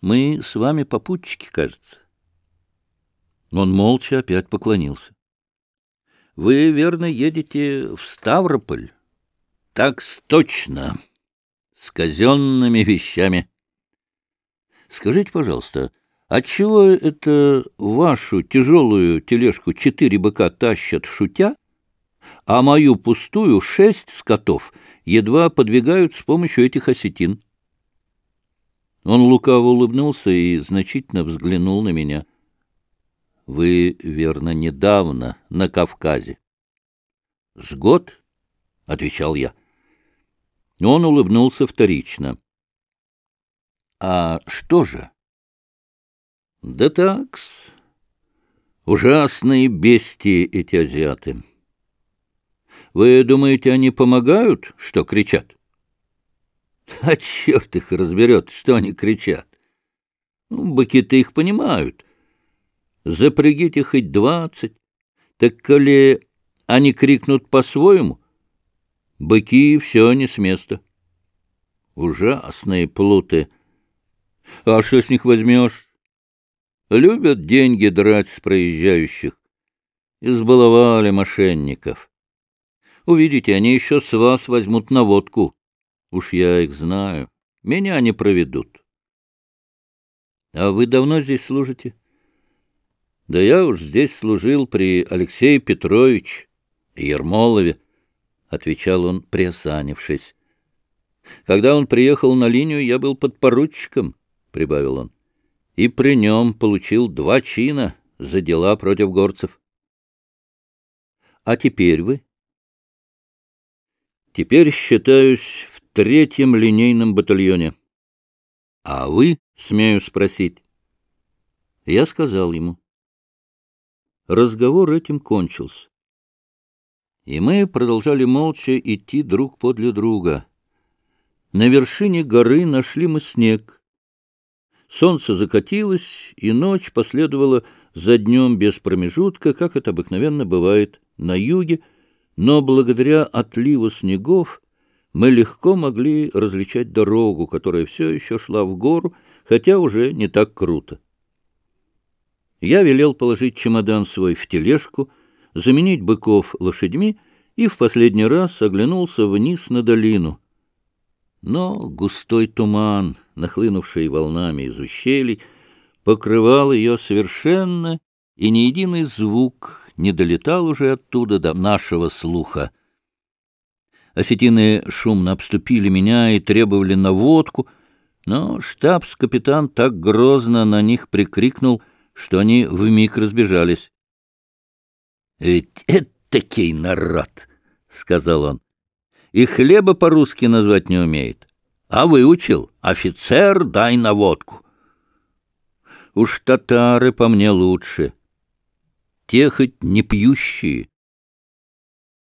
Мы с вами попутчики, кажется. Он молча опять поклонился. Вы, верно, едете в Ставрополь? Так точно, с казенными вещами. Скажите, пожалуйста, отчего это вашу тяжелую тележку четыре быка тащат шутя, а мою пустую шесть скотов едва подвигают с помощью этих осетин? Он лукаво улыбнулся и значительно взглянул на меня. Вы, верно, недавно на Кавказе. — С год? — отвечал я. Он улыбнулся вторично. — А что же? — Да такс. Ужасные бестии эти азиаты. Вы думаете, они помогают, что кричат? А черт их разберет, что они кричат. Ну, быки-то их понимают. Запрягите хоть двадцать. Так коли они крикнут по-своему, быки все не с места. Ужасные плуты. А что с них возьмешь? Любят деньги драть с проезжающих. Избаловали мошенников. Увидите, они еще с вас возьмут на водку. Уж я их знаю. Меня не проведут. А вы давно здесь служите? Да я уж здесь служил при Алексее Петрович Ермолове, — отвечал он, приосанившись. Когда он приехал на линию, я был подпоручиком, — прибавил он, — и при нем получил два чина за дела против горцев. — А теперь вы? — Теперь считаюсь в третьем линейном батальоне. — А вы, смею спросить? Я сказал ему. Разговор этим кончился. И мы продолжали молча идти друг подле друга. На вершине горы нашли мы снег. Солнце закатилось, и ночь последовала за днем без промежутка, как это обыкновенно бывает на юге, но благодаря отливу снегов мы легко могли различать дорогу, которая все еще шла в гору, хотя уже не так круто. Я велел положить чемодан свой в тележку, заменить быков лошадьми и в последний раз оглянулся вниз на долину. Но густой туман, нахлынувший волнами из ущелий, покрывал ее совершенно, и ни единый звук не долетал уже оттуда до нашего слуха. Осетины шумно обступили меня и требовали наводку, но штабс-капитан так грозно на них прикрикнул, что они вмиг разбежались. — Ведь это народ, — сказал он, — и хлеба по-русски назвать не умеет. А выучил, офицер, дай наводку. Уж татары по мне лучше. Те хоть не пьющие,